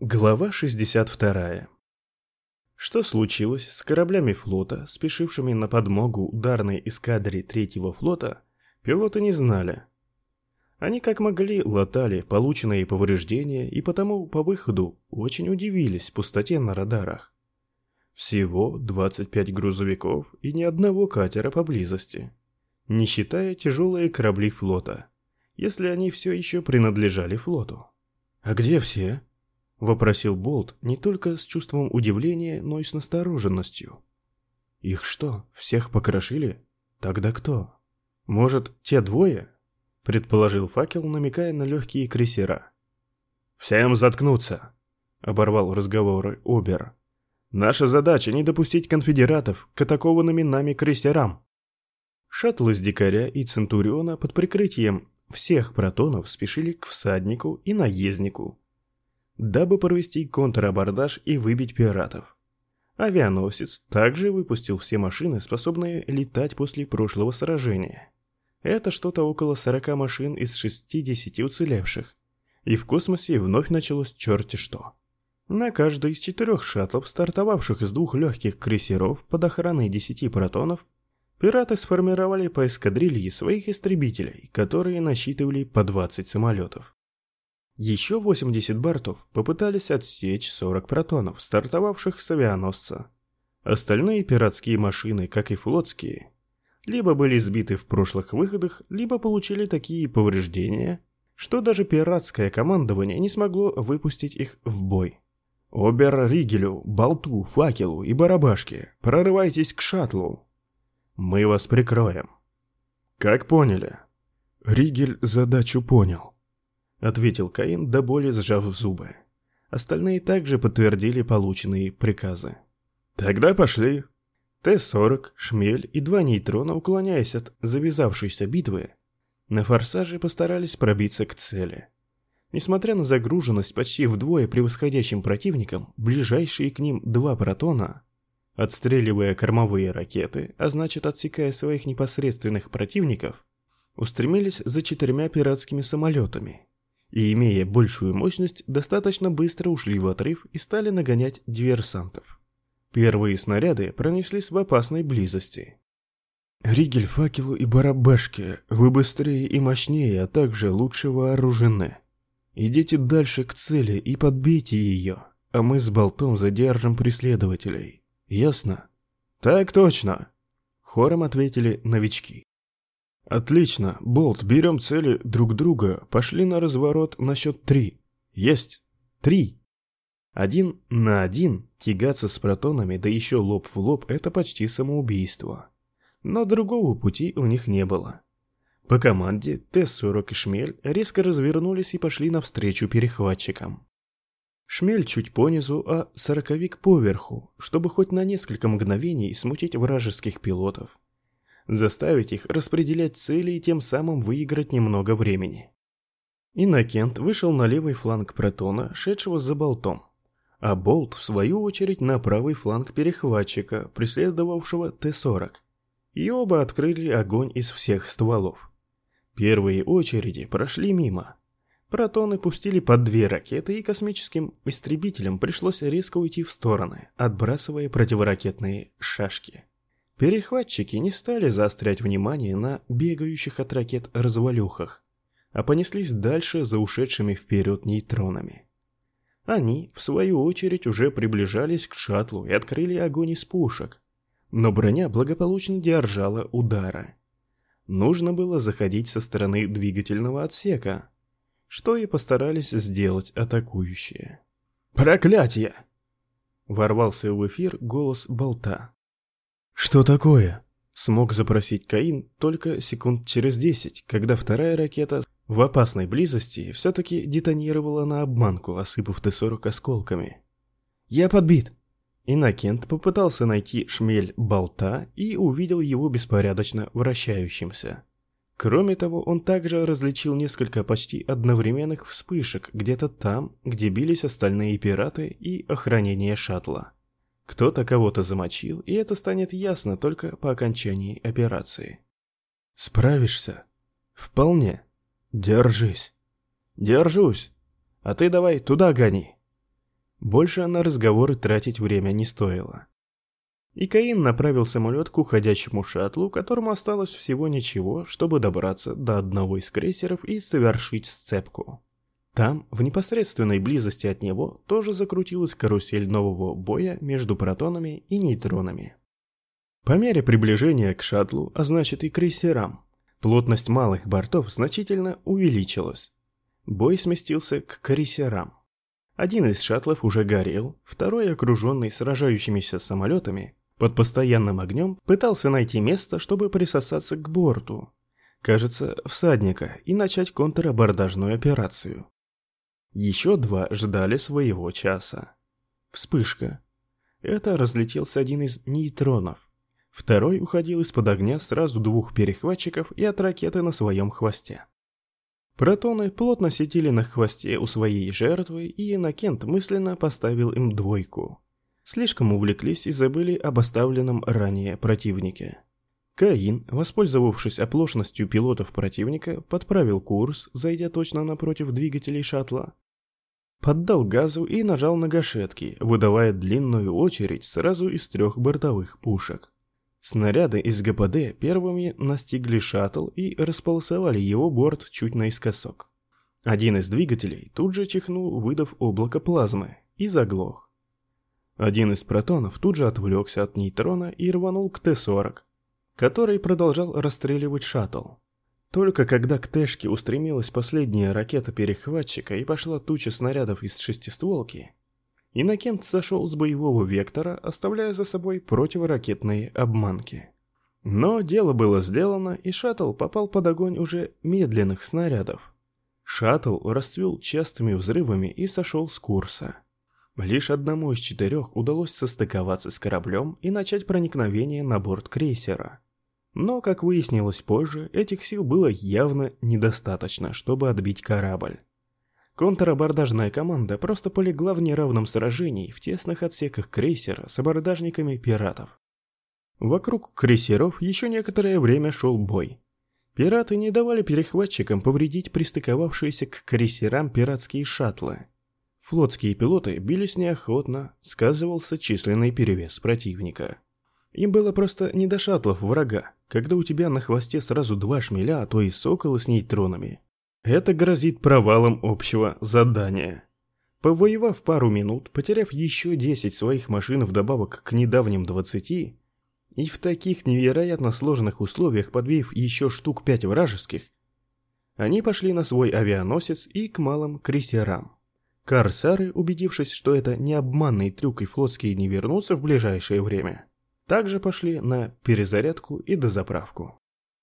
Глава 62. Что случилось с кораблями флота, спешившими на подмогу ударной эскадре третьего флота, пилоты не знали. Они как могли латали полученные повреждения и потому по выходу очень удивились пустоте на радарах. Всего 25 грузовиков и ни одного катера поблизости, не считая тяжелые корабли флота, если они все еще принадлежали флоту. «А где все?» — вопросил Болт не только с чувством удивления, но и с настороженностью. «Их что, всех покрошили? Тогда кто? Может, те двое?» — предположил факел, намекая на легкие крейсера. «Всем заткнуться!» — оборвал разговоры Обер. «Наша задача — не допустить конфедератов к атакованными нами крейсерам». Шаттл из Дикаря и Центуриона под прикрытием всех протонов спешили к всаднику и наезднику, дабы провести контрабордаж и выбить пиратов. Авианосец также выпустил все машины, способные летать после прошлого сражения. Это что-то около 40 машин из 60 уцелевших. И в космосе вновь началось черти что. На каждый из четырех шаттлов, стартовавших из двух легких крейсеров под охраной 10 протонов, пираты сформировали по эскадрилье своих истребителей, которые насчитывали по 20 самолетов. Еще 80 бортов попытались отсечь 40 протонов, стартовавших с авианосца. Остальные пиратские машины, как и флотские, либо были сбиты в прошлых выходах, либо получили такие повреждения, что даже пиратское командование не смогло выпустить их в бой. Обер Ригелю, Болту, Факелу и Барабашке, прорывайтесь к шаттлу. Мы вас прикроем. Как поняли? Ригель задачу понял. — ответил Каин, до боли сжав зубы. Остальные также подтвердили полученные приказы. «Тогда пошли». Т-40, Шмель и два нейтрона, уклоняясь от завязавшейся битвы, на форсаже постарались пробиться к цели. Несмотря на загруженность почти вдвое превосходящим противником, ближайшие к ним два протона, отстреливая кормовые ракеты, а значит отсекая своих непосредственных противников, устремились за четырьмя пиратскими самолетами, и, имея большую мощность, достаточно быстро ушли в отрыв и стали нагонять диверсантов. Первые снаряды пронеслись в опасной близости. «Ригель, факелу и барабашке, вы быстрее и мощнее, а также лучше вооружены. Идите дальше к цели и подбейте ее, а мы с болтом задержим преследователей. Ясно?» «Так точно!» Хором ответили новички. «Отлично, Болт, берем цели друг друга, пошли на разворот на счет три. Есть. Три!» Один на один тягаться с протонами, да еще лоб в лоб, это почти самоубийство. Но другого пути у них не было. По команде Т-40 и Шмель резко развернулись и пошли навстречу перехватчикам. Шмель чуть понизу, а сороковик поверху, чтобы хоть на несколько мгновений смутить вражеских пилотов заставить их распределять цели и тем самым выиграть немного времени. Иннокент вышел на левый фланг Протона, шедшего за болтом, а Болт, в свою очередь, на правый фланг перехватчика, преследовавшего Т-40, и оба открыли огонь из всех стволов. Первые очереди прошли мимо. Протоны пустили по две ракеты, и космическим истребителям пришлось резко уйти в стороны, отбрасывая противоракетные шашки. Перехватчики не стали заострять внимание на бегающих от ракет развалюхах, а понеслись дальше за ушедшими вперед нейтронами. Они, в свою очередь, уже приближались к шаттлу и открыли огонь из пушек, но броня благополучно держала удара. Нужно было заходить со стороны двигательного отсека, что и постарались сделать атакующие. «Проклятие!» Ворвался в эфир голос болта. «Что такое?» Смог запросить Каин только секунд через десять, когда вторая ракета в опасной близости все-таки детонировала на обманку, осыпав Т-40 осколками. «Я подбит!» Иннокент попытался найти шмель болта и увидел его беспорядочно вращающимся. Кроме того, он также различил несколько почти одновременных вспышек где-то там, где бились остальные пираты и охранение шаттла. Кто-то кого-то замочил, и это станет ясно только по окончании операции. Справишься? Вполне. Держись. Держусь. А ты давай туда гони. Больше на разговоры тратить время не стоило. И Каин направил самолет к уходящему шаттлу, которому осталось всего ничего, чтобы добраться до одного из крейсеров и совершить сцепку. Там, в непосредственной близости от него, тоже закрутилась карусель нового боя между протонами и нейтронами. По мере приближения к шаттлу, а значит и крейсерам, плотность малых бортов значительно увеличилась. Бой сместился к крейсерам. Один из шаттлов уже горел, второй, окруженный сражающимися самолетами, под постоянным огнем пытался найти место, чтобы присосаться к борту. Кажется, всадника, и начать контрабордажную операцию. Еще два ждали своего часа. Вспышка. Это разлетелся один из нейтронов. Второй уходил из-под огня сразу двух перехватчиков и от ракеты на своем хвосте. Протоны плотно сидели на хвосте у своей жертвы, и Иннокент мысленно поставил им двойку. Слишком увлеклись и забыли об оставленном ранее противнике. Каин, воспользовавшись оплошностью пилотов противника, подправил курс, зайдя точно напротив двигателей шаттла. Поддал газу и нажал на гашетки, выдавая длинную очередь сразу из трех бортовых пушек. Снаряды из ГПД первыми настигли шаттл и располосовали его борт чуть наискосок. Один из двигателей тут же чихнул, выдав облако плазмы, и заглох. Один из протонов тут же отвлекся от нейтрона и рванул к Т-40, который продолжал расстреливать шаттл. Только когда к Тэшке устремилась последняя ракета перехватчика и пошла туча снарядов из шестистволки, Иннокент сошел с боевого вектора, оставляя за собой противоракетные обманки. Но дело было сделано, и шаттл попал под огонь уже медленных снарядов. Шаттл расцвел частыми взрывами и сошел с курса. Лишь одному из четырех удалось состыковаться с кораблем и начать проникновение на борт крейсера. Но, как выяснилось позже, этих сил было явно недостаточно, чтобы отбить корабль. Контрабордажная команда просто полегла в неравном сражении в тесных отсеках крейсера с абордажниками пиратов. Вокруг крейсеров еще некоторое время шел бой. Пираты не давали перехватчикам повредить пристыковавшиеся к крейсерам пиратские шаттлы. Флотские пилоты бились неохотно, сказывался численный перевес противника. Им было просто не до шаттлов врага, когда у тебя на хвосте сразу два шмеля, а то и соколы с нейтронами. Это грозит провалом общего задания. Повоевав пару минут, потеряв еще 10 своих машин вдобавок к недавним 20, и в таких невероятно сложных условиях подбив еще штук 5 вражеских, они пошли на свой авианосец и к малым крейсерам. Корсары, убедившись, что это не обманный трюк и флотские не вернутся в ближайшее время, также пошли на перезарядку и дозаправку.